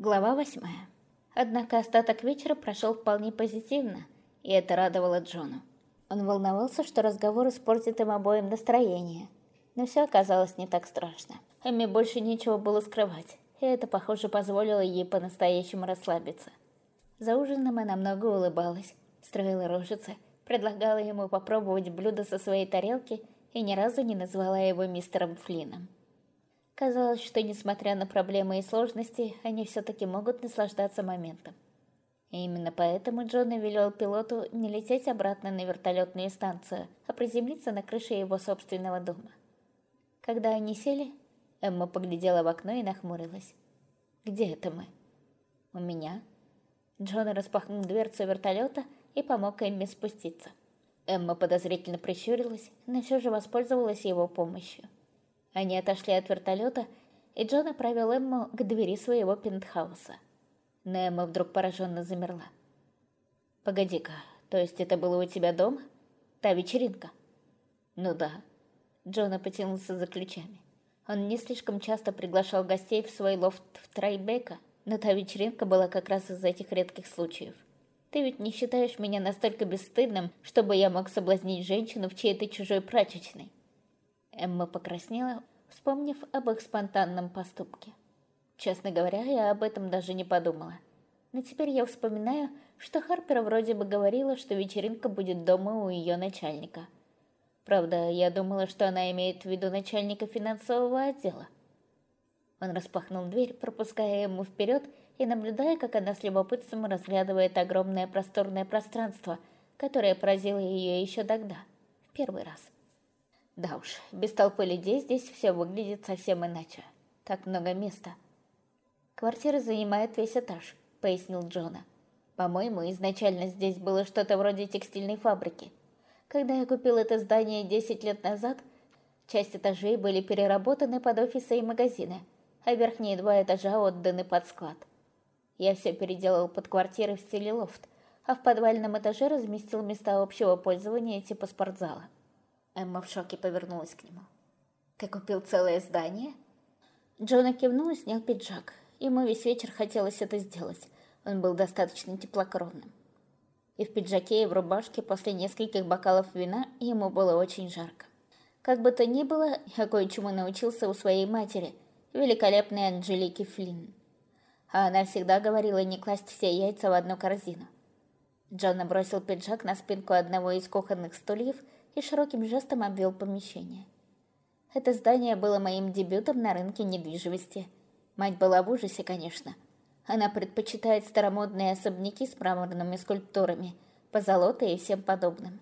Глава восьмая. Однако остаток вечера прошел вполне позитивно, и это радовало Джона. Он волновался, что разговор испортит им обоим настроение, но все оказалось не так страшно. Эмми больше нечего было скрывать, и это, похоже, позволило ей по-настоящему расслабиться. За ужином она много улыбалась, строила рожицы, предлагала ему попробовать блюдо со своей тарелки и ни разу не назвала его мистером Флином. Казалось, что, несмотря на проблемы и сложности, они все-таки могут наслаждаться моментом. И именно поэтому Джон велел пилоту не лететь обратно на вертолетную станцию, а приземлиться на крыше его собственного дома. Когда они сели, Эмма поглядела в окно и нахмурилась. «Где это мы?» «У меня». Джон распахнул дверцу вертолета и помог Эмме спуститься. Эмма подозрительно прищурилась, но все же воспользовалась его помощью. Они отошли от вертолета, и Джон направил Эмму к двери своего пентхауса. Но Эмма вдруг пораженно замерла. «Погоди-ка, то есть это было у тебя дома? Та вечеринка?» «Ну да». Джона потянулся за ключами. Он не слишком часто приглашал гостей в свой лофт в Трайбека, но та вечеринка была как раз из этих редких случаев. Ты ведь не считаешь меня настолько бесстыдным, чтобы я мог соблазнить женщину в чьей-то чужой прачечной?» Эмма покраснела, вспомнив об их спонтанном поступке. Честно говоря, я об этом даже не подумала. Но теперь я вспоминаю, что Харпер вроде бы говорила, что вечеринка будет дома у ее начальника. Правда, я думала, что она имеет в виду начальника финансового отдела. Он распахнул дверь, пропуская ему вперед и наблюдая, как она с любопытством разглядывает огромное просторное пространство, которое поразило ее еще тогда, в первый раз. Да уж, без толпы людей здесь все выглядит совсем иначе. Так много места. Квартира занимает весь этаж, пояснил Джона. По-моему, изначально здесь было что-то вроде текстильной фабрики. Когда я купил это здание 10 лет назад, часть этажей были переработаны под офисы и магазины, а верхние два этажа отданы под склад. Я все переделал под квартиры в стиле лофт, а в подвальном этаже разместил места общего пользования типа спортзала. Эмма в шоке повернулась к нему. «Ты купил целое здание?» Джона кивнул и снял пиджак. Ему весь вечер хотелось это сделать. Он был достаточно теплокровным. И в пиджаке, и в рубашке после нескольких бокалов вина ему было очень жарко. Как бы то ни было, я кое-чему научился у своей матери, великолепной Анжелики Флинн. А она всегда говорила не класть все яйца в одну корзину. Джон бросил пиджак на спинку одного из кухонных стульев и широким жестом обвел помещение. Это здание было моим дебютом на рынке недвижимости. Мать была в ужасе, конечно. Она предпочитает старомодные особняки с мраморными скульптурами, позолотой и всем подобным.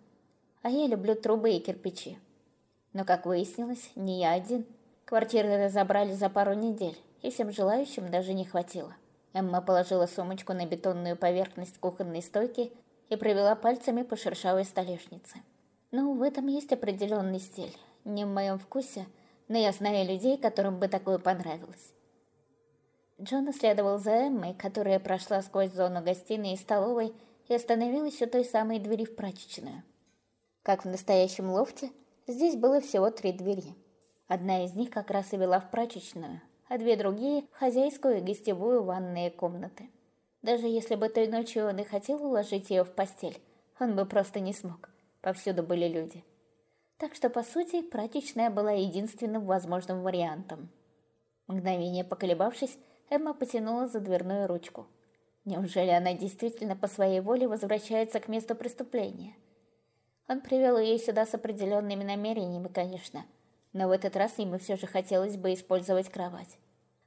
А я люблю трубы и кирпичи. Но, как выяснилось, не я один. Квартиры разобрали за пару недель, и всем желающим даже не хватило. Эмма положила сумочку на бетонную поверхность кухонной стойки и провела пальцами по шершавой столешнице. Ну, в этом есть определенный стиль. Не в моем вкусе, но я знаю людей, которым бы такое понравилось. Джон следовал за Эммой, которая прошла сквозь зону гостиной и столовой и остановилась у той самой двери в прачечную. Как в настоящем лофте, здесь было всего три двери. Одна из них как раз и вела в прачечную, а две другие – в хозяйскую и гостевую ванные комнаты. Даже если бы той ночью он и хотел уложить ее в постель, он бы просто не смог – Повсюду были люди. Так что, по сути, прачечная была единственным возможным вариантом. Мгновение поколебавшись, Эмма потянула за дверную ручку. Неужели она действительно по своей воле возвращается к месту преступления? Он привел ее сюда с определенными намерениями, конечно, но в этот раз ему все же хотелось бы использовать кровать.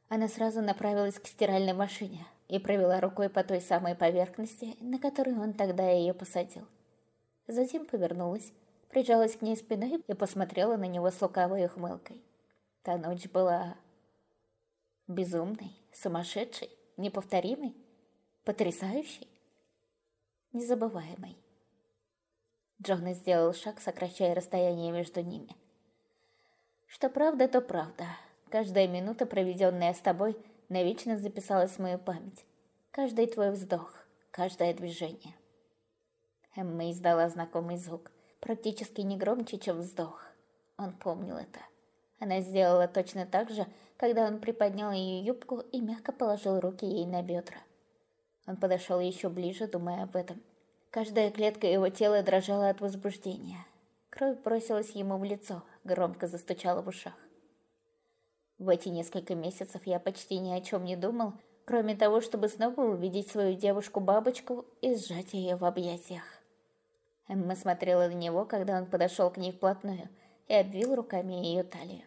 Она сразу направилась к стиральной машине и провела рукой по той самой поверхности, на которую он тогда ее посадил. Затем повернулась, прижалась к ней спиной и посмотрела на него с лукавой ухмылкой. Та ночь была безумной, сумасшедшей, неповторимой, потрясающей, незабываемой. Джона сделал шаг, сокращая расстояние между ними. Что правда, то правда. Каждая минута, проведенная с тобой, навечно записалась в мою память. Каждый твой вздох, каждое движение. Эмма издала знакомый звук, практически не громче, чем вздох. Он помнил это. Она сделала точно так же, когда он приподнял ее юбку и мягко положил руки ей на бедра. Он подошел еще ближе, думая об этом. Каждая клетка его тела дрожала от возбуждения. Кровь бросилась ему в лицо, громко застучала в ушах. В эти несколько месяцев я почти ни о чем не думал, кроме того, чтобы снова увидеть свою девушку-бабочку и сжать ее в объятиях. Эмма смотрела на него, когда он подошел к ней вплотную и обвил руками ее талию.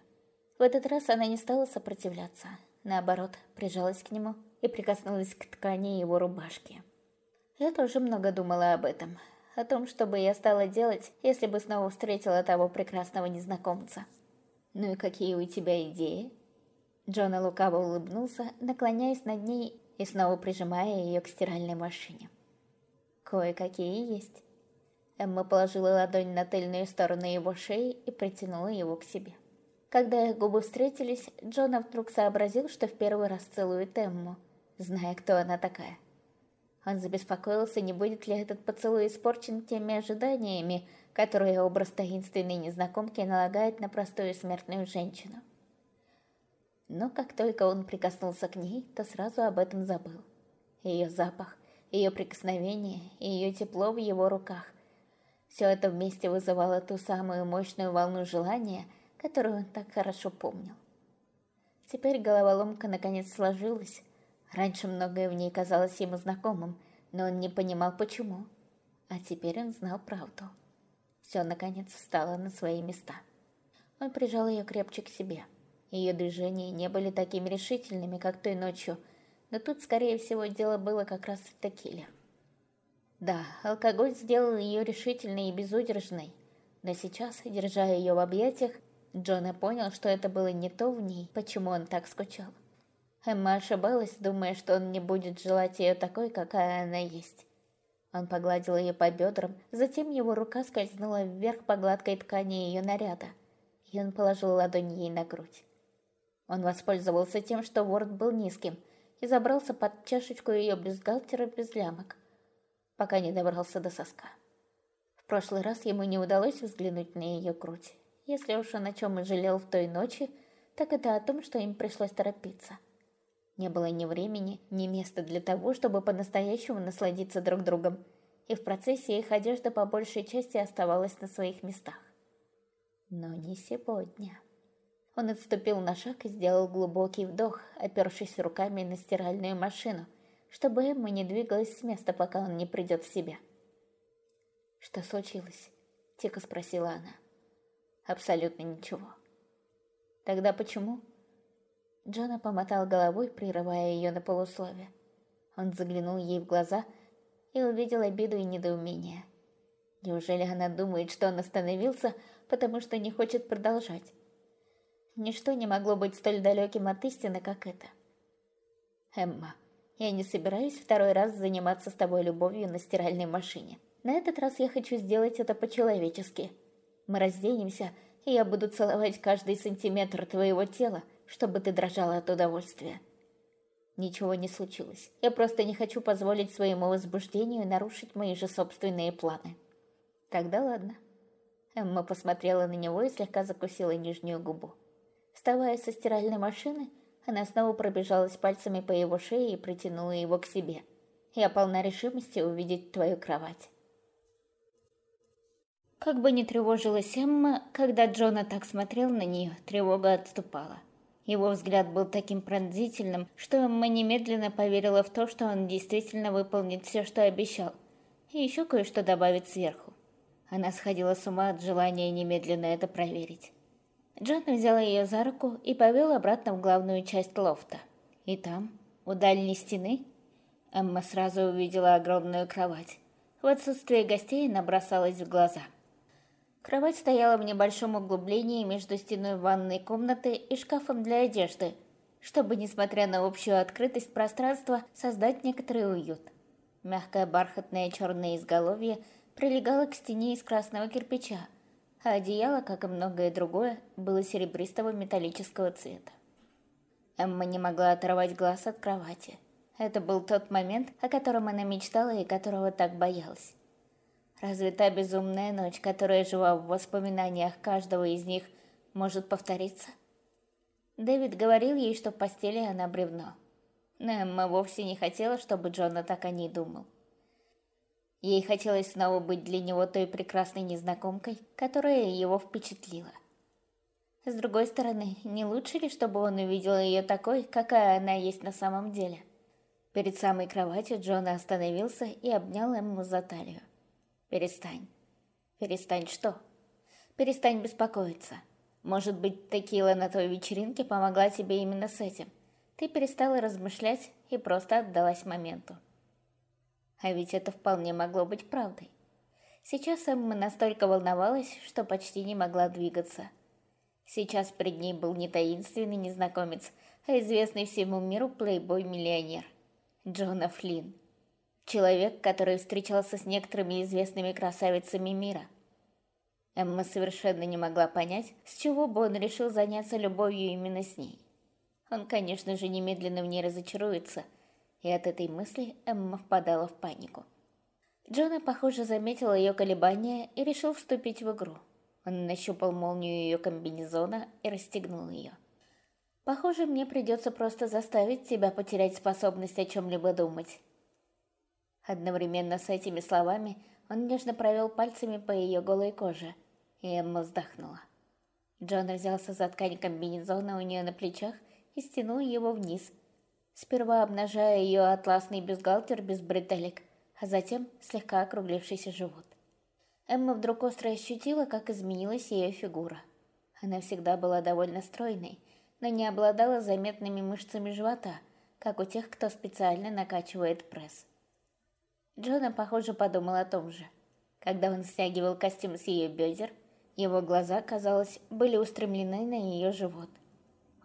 В этот раз она не стала сопротивляться, наоборот, прижалась к нему и прикоснулась к ткани его рубашки. Я тоже много думала об этом, о том, что бы я стала делать, если бы снова встретила того прекрасного незнакомца. «Ну и какие у тебя идеи?» Джона лукаво улыбнулся, наклоняясь над ней и снова прижимая ее к стиральной машине. «Кое-какие есть». Эмма положила ладонь на тыльную сторону его шеи и притянула его к себе. Когда их губы встретились, Джона вдруг сообразил, что в первый раз целует Эмму, зная, кто она такая. Он забеспокоился, не будет ли этот поцелуй испорчен теми ожиданиями, которые образ таинственной незнакомки налагает на простую смертную женщину. Но как только он прикоснулся к ней, то сразу об этом забыл. Ее запах, ее прикосновение ее тепло в его руках – все это вместе вызывало ту самую мощную волну желания, которую он так хорошо помнил. Теперь головоломка наконец сложилась. Раньше многое в ней казалось ему знакомым, но он не понимал почему. А теперь он знал правду. Все наконец встало на свои места. Он прижал ее крепче к себе. Ее движения не были такими решительными, как той ночью, но тут, скорее всего, дело было как раз в текиле. Да, алкоголь сделал ее решительной и безудержной, но сейчас, держа ее в объятиях, Джона понял, что это было не то в ней, почему он так скучал. Эмма ошибалась, думая, что он не будет желать ее такой, какая она есть. Он погладил ее по бедрам, затем его рука скользнула вверх по гладкой ткани ее наряда, и он положил ладонь ей на грудь. Он воспользовался тем, что ворот был низким, и забрался под чашечку ее бюстгальтера без лямок пока не добрался до соска. В прошлый раз ему не удалось взглянуть на ее грудь. Если уж он о чем и жалел в той ночи, так это о том, что им пришлось торопиться. Не было ни времени, ни места для того, чтобы по-настоящему насладиться друг другом, и в процессе их одежда по большей части оставалась на своих местах. Но не сегодня. Он отступил на шаг и сделал глубокий вдох, опершись руками на стиральную машину, чтобы Эмма не двигалась с места, пока он не придет в себя. «Что случилось?» – тихо спросила она. «Абсолютно ничего». «Тогда почему?» Джона помотал головой, прерывая ее на полусловие. Он заглянул ей в глаза и увидел обиду и недоумение. Неужели она думает, что он остановился, потому что не хочет продолжать? Ничто не могло быть столь далеким от истины, как это. «Эмма», я не собираюсь второй раз заниматься с тобой любовью на стиральной машине. На этот раз я хочу сделать это по-человечески. Мы разденемся, и я буду целовать каждый сантиметр твоего тела, чтобы ты дрожала от удовольствия. Ничего не случилось. Я просто не хочу позволить своему возбуждению нарушить мои же собственные планы. Тогда ладно. Эмма посмотрела на него и слегка закусила нижнюю губу. Вставая со стиральной машины, она снова пробежалась пальцами по его шее и притянула его к себе. «Я полна решимости увидеть твою кровать». Как бы ни тревожилась Эмма, когда Джона так смотрел на нее, тревога отступала. Его взгляд был таким пронзительным, что Эмма немедленно поверила в то, что он действительно выполнит все, что обещал, и еще кое-что добавит сверху. Она сходила с ума от желания немедленно это проверить. Джон взял ее за руку и повел обратно в главную часть лофта. И там, у дальней стены, Эмма сразу увидела огромную кровать. В отсутствие гостей она бросалась в глаза. Кровать стояла в небольшом углублении между стеной ванной комнаты и шкафом для одежды, чтобы, несмотря на общую открытость пространства, создать некоторый уют. Мягкое бархатное черное изголовье прилегало к стене из красного кирпича, а одеяло, как и многое другое, было серебристого металлического цвета. Эмма не могла оторвать глаз от кровати. Это был тот момент, о котором она мечтала и которого так боялась. Разве та безумная ночь, которая жила в воспоминаниях каждого из них, может повториться? Дэвид говорил ей, что в постели она бревно. Но Эмма вовсе не хотела, чтобы Джона так о ней думал. Ей хотелось снова быть для него той прекрасной незнакомкой, которая его впечатлила. С другой стороны, не лучше ли, чтобы он увидел ее такой, какая она есть на самом деле? Перед самой кроватью Джона остановился и обнял Эмму за талию. «Перестань». «Перестань что?» «Перестань беспокоиться. Может быть, текила на той вечеринке помогла тебе именно с этим. Ты перестала размышлять и просто отдалась моменту». А ведь это вполне могло быть правдой. Сейчас Эмма настолько волновалась, что почти не могла двигаться. Сейчас перед ней был не таинственный незнакомец, а известный всему миру плейбой-миллионер. Джона Флинн. Человек, который встречался с некоторыми известными красавицами мира. Эмма совершенно не могла понять, с чего бы он решил заняться любовью именно с ней. Он, конечно же, немедленно в ней разочаруется – и от этой мысли Эмма впадала в панику. Джона, похоже, заметил ее колебания и решил вступить в игру. Он нащупал молнию ее комбинезона и расстегнул ее. «Похоже, мне придется просто заставить тебя потерять способность о чем-либо думать». Одновременно с этими словами он нежно провел пальцами по ее голой коже, и Эмма вздохнула. Джон взялся за ткань комбинезона у нее на плечах и стянул его вниз – сперва обнажая ее атласный бюстгальтер без бретелек, а затем слегка округлившийся живот. Эмма вдруг остро ощутила, как изменилась ее фигура. Она всегда была довольно стройной, но не обладала заметными мышцами живота, как у тех, кто специально накачивает пресс. Джона, похоже, подумал о том же. Когда он стягивал костюм с ее бедер, его глаза, казалось, были устремлены на ее живот –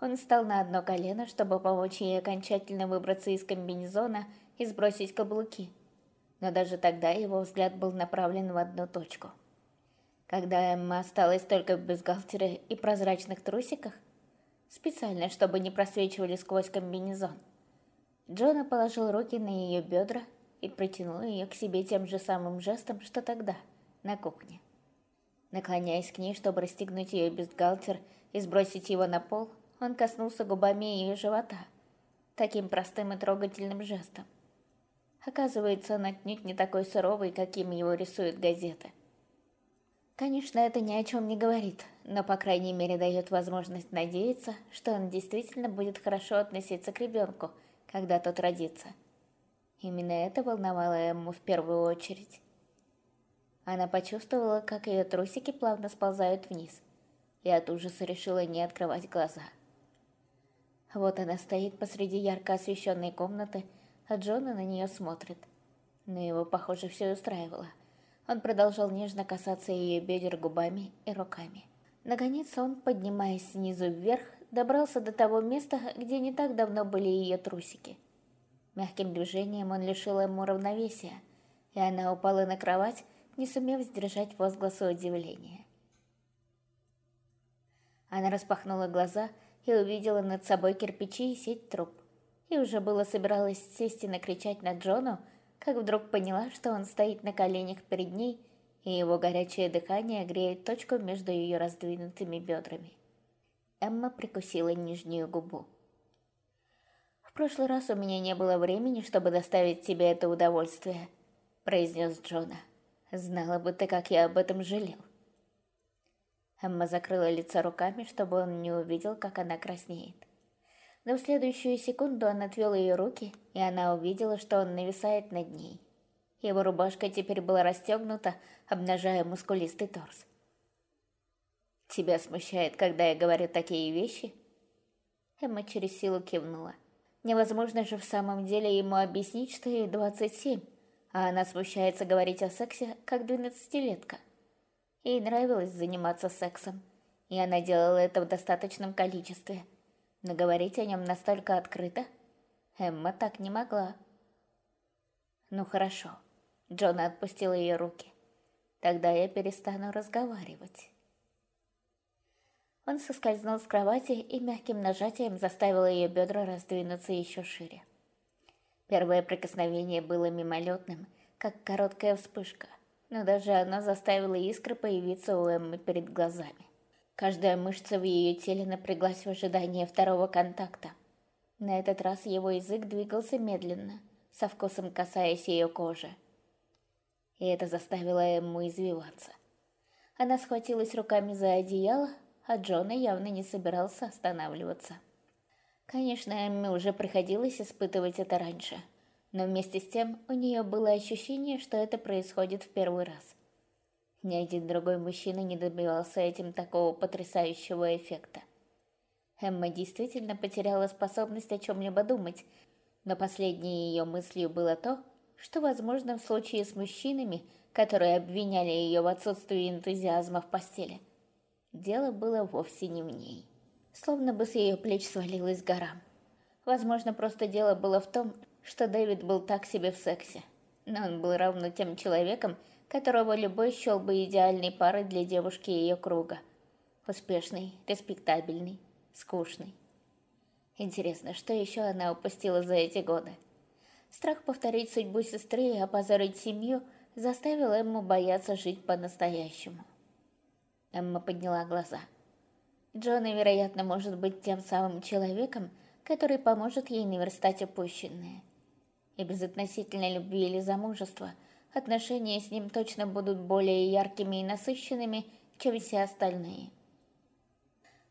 он встал на одно колено, чтобы помочь ей окончательно выбраться из комбинезона и сбросить каблуки. Но даже тогда его взгляд был направлен в одну точку. Когда Эмма осталась только в бюстгальтере и прозрачных трусиках, специально, чтобы не просвечивали сквозь комбинезон, Джона положил руки на ее бедра и притянул ее к себе тем же самым жестом, что тогда, на кухне. Наклоняясь к ней, чтобы расстегнуть ее бюстгальтер и сбросить его на пол, он коснулся губами ее живота, таким простым и трогательным жестом. Оказывается, он отнюдь не такой суровый, каким его рисуют газеты. Конечно, это ни о чем не говорит, но, по крайней мере, дает возможность надеяться, что он действительно будет хорошо относиться к ребенку, когда тот родится. Именно это волновало ему в первую очередь. Она почувствовала, как ее трусики плавно сползают вниз, и от ужаса решила не открывать глаза. Вот она стоит посреди ярко освещенной комнаты, а Джона на нее смотрит. Но его, похоже, все устраивало. Он продолжал нежно касаться ее бедер губами и руками. Наконец он, поднимаясь снизу вверх, добрался до того места, где не так давно были ее трусики. Мягким движением он лишил ему равновесия, и она упала на кровать, не сумев сдержать возгласа удивления. Она распахнула глаза и увидела над собой кирпичи и сеть труб. И уже было собиралась сесть и накричать на Джону, как вдруг поняла, что он стоит на коленях перед ней, и его горячее дыхание греет точку между ее раздвинутыми бедрами. Эмма прикусила нижнюю губу. «В прошлый раз у меня не было времени, чтобы доставить тебе это удовольствие», — произнес Джона. «Знала бы ты, как я об этом жалел». Эмма закрыла лицо руками, чтобы он не увидел, как она краснеет. Но в следующую секунду он отвел ее руки, и она увидела, что он нависает над ней. Его рубашка теперь была расстегнута, обнажая мускулистый торс. «Тебя смущает, когда я говорю такие вещи?» Эмма через силу кивнула. Невозможно же в самом деле ему объяснить, что ей 27, а она смущается говорить о сексе, как двенадцатилетка. Ей нравилось заниматься сексом, и она делала это в достаточном количестве. Но говорить о нем настолько открыто Эмма так не могла. «Ну хорошо», — Джона отпустил ее руки. «Тогда я перестану разговаривать». Он соскользнул с кровати и мягким нажатием заставил ее бедра раздвинуться еще шире. Первое прикосновение было мимолетным, как короткая вспышка но даже она заставила искры появиться у Эммы перед глазами. Каждая мышца в ее теле напряглась в ожидании второго контакта. На этот раз его язык двигался медленно, со вкусом касаясь ее кожи. И это заставило Эмму извиваться. Она схватилась руками за одеяло, а Джона явно не собирался останавливаться. Конечно, Эмме уже приходилось испытывать это раньше, но вместе с тем у нее было ощущение, что это происходит в первый раз. Ни один другой мужчина не добивался этим такого потрясающего эффекта. Эмма действительно потеряла способность о чем-либо думать, но последней ее мыслью было то, что, возможно, в случае с мужчинами, которые обвиняли ее в отсутствии энтузиазма в постели, дело было вовсе не в ней. Словно бы с ее плеч свалилась гора. Возможно, просто дело было в том, что Дэвид был так себе в сексе, но он был равно тем человеком, которого любой счел бы идеальной парой для девушки ее круга. Успешный, респектабельный, скучный. Интересно, что еще она упустила за эти годы? Страх повторить судьбу сестры и опозорить семью заставил Эмму бояться жить по-настоящему. Эмма подняла глаза. Джона, вероятно, может быть тем самым человеком, который поможет ей наверстать упущенное. И без относительной любви или замужества отношения с ним точно будут более яркими и насыщенными, чем все остальные.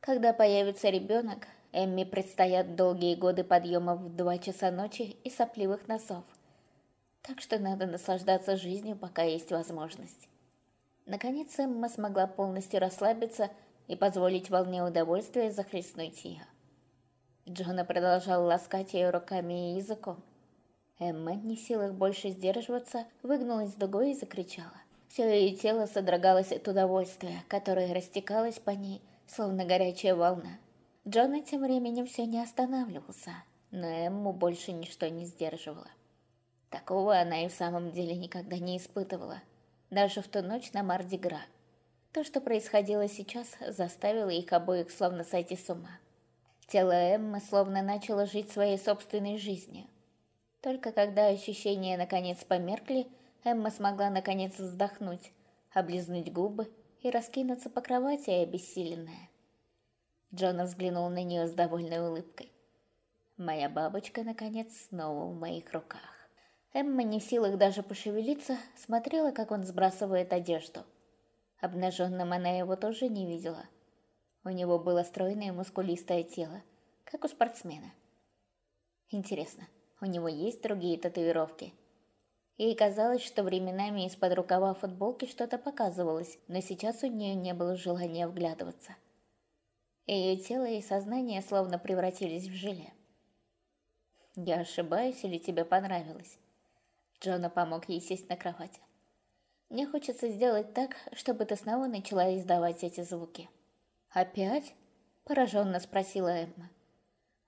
Когда появится ребенок, Эмми предстоят долгие годы подъемов в два часа ночи и сопливых носов. Так что надо наслаждаться жизнью, пока есть возможность. Наконец Эмма смогла полностью расслабиться и позволить волне удовольствия захлестнуть ее. Джона продолжал ласкать ее руками и языком. Эмма, не в силах больше сдерживаться, выгнулась дугой и закричала. Все ее тело содрогалось от удовольствия, которое растекалось по ней, словно горячая волна. Джона тем временем все не останавливался, но Эмму больше ничто не сдерживало. Такого она и в самом деле никогда не испытывала, даже в ту ночь на Мардигра. То, что происходило сейчас, заставило их обоих словно сойти с ума. Тело Эммы словно начало жить своей собственной жизнью. Только когда ощущения наконец померкли, Эмма смогла наконец вздохнуть, облизнуть губы и раскинуться по кровати обессиленная. Джона взглянул на нее с довольной улыбкой. Моя бабочка, наконец, снова в моих руках. Эмма, не в силах даже пошевелиться, смотрела, как он сбрасывает одежду. Обнаженным она его тоже не видела. У него было стройное мускулистое тело, как у спортсмена. Интересно, у него есть другие татуировки? Ей казалось, что временами из-под рукава футболки что-то показывалось, но сейчас у нее не было желания вглядываться. Ее тело и сознание словно превратились в желе. «Я ошибаюсь или тебе понравилось?» Джона помог ей сесть на кровати. «Мне хочется сделать так, чтобы ты снова начала издавать эти звуки». «Опять?» – пораженно спросила Эмма.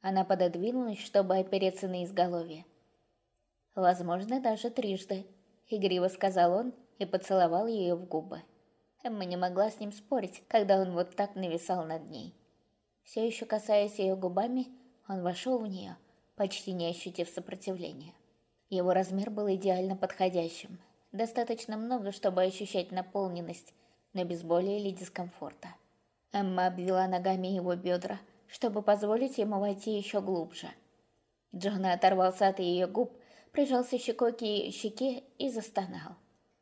Она пододвинулась, чтобы опереться на изголовье. «Возможно, даже трижды», — игриво сказал он и поцеловал ее в губы. Эмма не могла с ним спорить, когда он вот так нависал над ней. Все еще касаясь ее губами, он вошел в нее, почти не ощутив сопротивления. Его размер был идеально подходящим. Достаточно много, чтобы ощущать наполненность, но без боли или дискомфорта. Эмма обвела ногами его бедра, чтобы позволить ему войти еще глубже. Джона оторвался от ее губ, прижался щекой к ее щеке и застонал.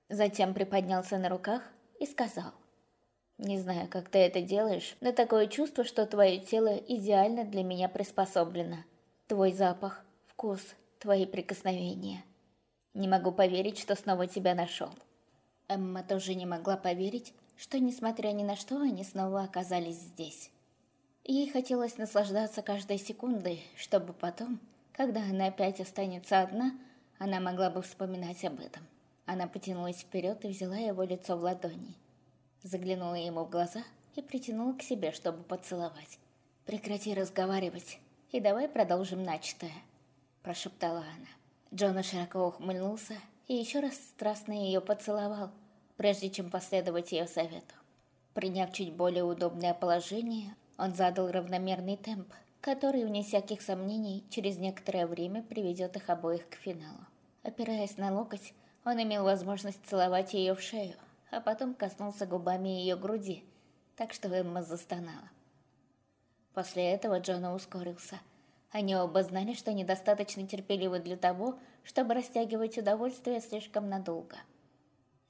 Затем приподнялся на руках и сказал — не знаю, как ты это делаешь, но такое чувство, что твое тело идеально для меня приспособлено. Твой запах, вкус, твои прикосновения. Не могу поверить, что снова тебя нашел. Эмма тоже не могла поверить, что, несмотря ни на что, они снова оказались здесь. Ей хотелось наслаждаться каждой секундой, чтобы потом, когда она опять останется одна, она могла бы вспоминать об этом. Она потянулась вперед и взяла его лицо в ладони. Заглянула ему в глаза и притянула к себе, чтобы поцеловать. «Прекрати разговаривать, и давай продолжим начатое», – прошептала она. Джона широко ухмыльнулся и еще раз страстно ее поцеловал, прежде чем последовать ее совету. Приняв чуть более удобное положение, он задал равномерный темп, который, вне всяких сомнений, через некоторое время приведет их обоих к финалу. Опираясь на локоть, он имел возможность целовать ее в шею, а потом коснулся губами ее груди, так что Эмма застонала. После этого Джона ускорился. Они оба знали, что недостаточно терпеливы для того, чтобы растягивать удовольствие слишком надолго.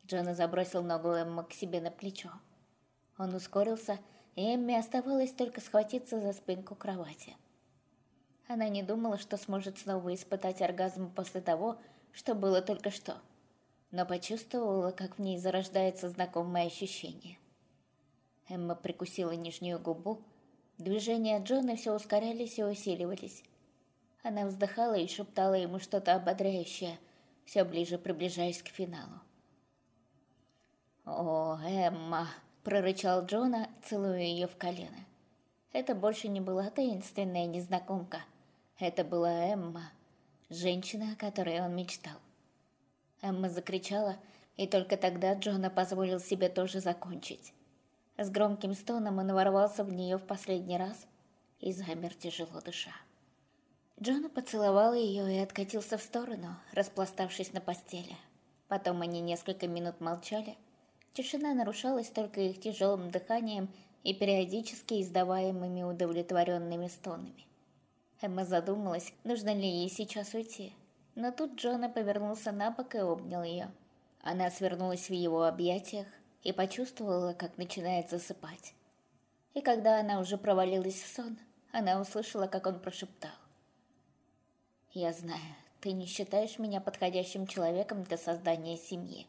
Джона забросил ногу Эммы к себе на плечо. Он ускорился, и Эмме оставалось только схватиться за спинку кровати. Она не думала, что сможет снова испытать оргазм после того, что было только что, но почувствовала, как в ней зарождается знакомое ощущение. Эмма прикусила нижнюю губу, движения Джона все ускорялись и усиливались. Она вздыхала и шептала ему что-то ободряющее, все ближе приближаясь к финалу. «О, Эмма!» — прорычал Джона, целуя ее в колено. Это больше не была таинственная незнакомка. Это была Эмма, женщина, о которой он мечтал. Эмма закричала, и только тогда Джона позволил себе тоже закончить. С громким стоном он ворвался в нее в последний раз и замер тяжело дыша. Джона поцеловал ее и откатился в сторону, распластавшись на постели. Потом они несколько минут молчали, Тишина нарушалась только их тяжелым дыханием и периодически издаваемыми удовлетворенными стонами. Эмма задумалась, нужно ли ей сейчас уйти. Но тут Джона повернулся на бок и обнял ее. Она свернулась в его объятиях и почувствовала, как начинает засыпать. И когда она уже провалилась в сон, она услышала, как он прошептал. «Я знаю, ты не считаешь меня подходящим человеком для создания семьи.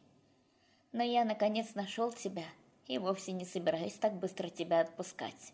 Но я наконец нашел тебя и вовсе не собираюсь так быстро тебя отпускать.